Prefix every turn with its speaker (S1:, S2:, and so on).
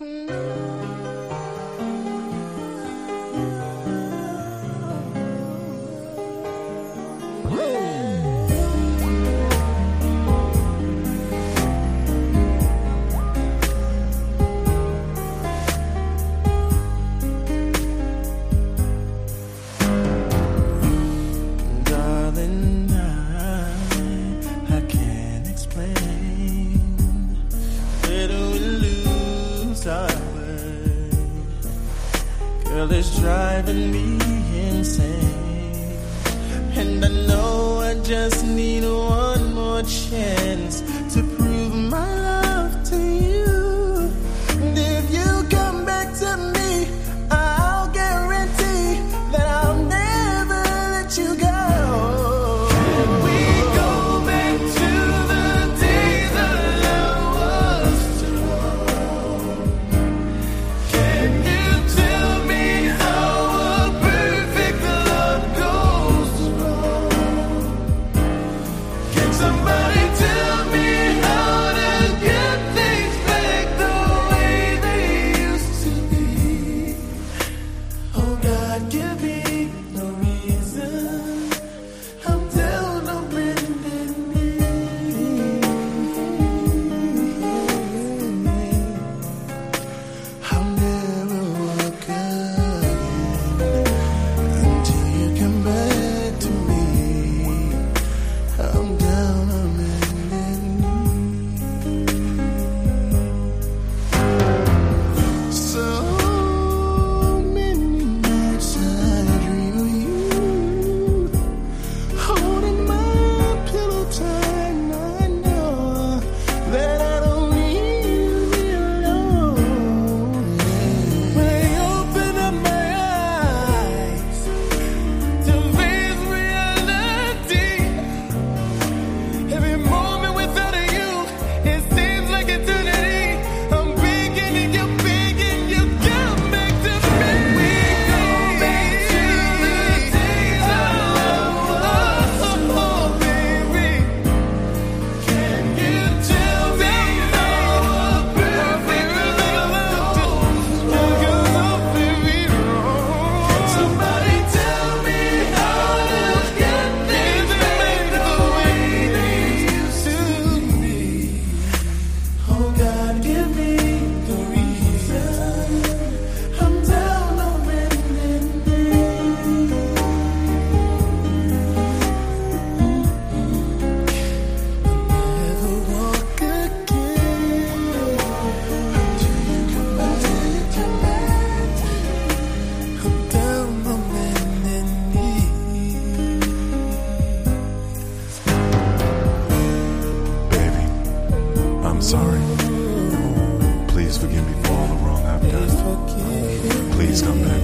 S1: 嗯 Girl, it's driving me insane. And I know I just need one more chance
S2: someday.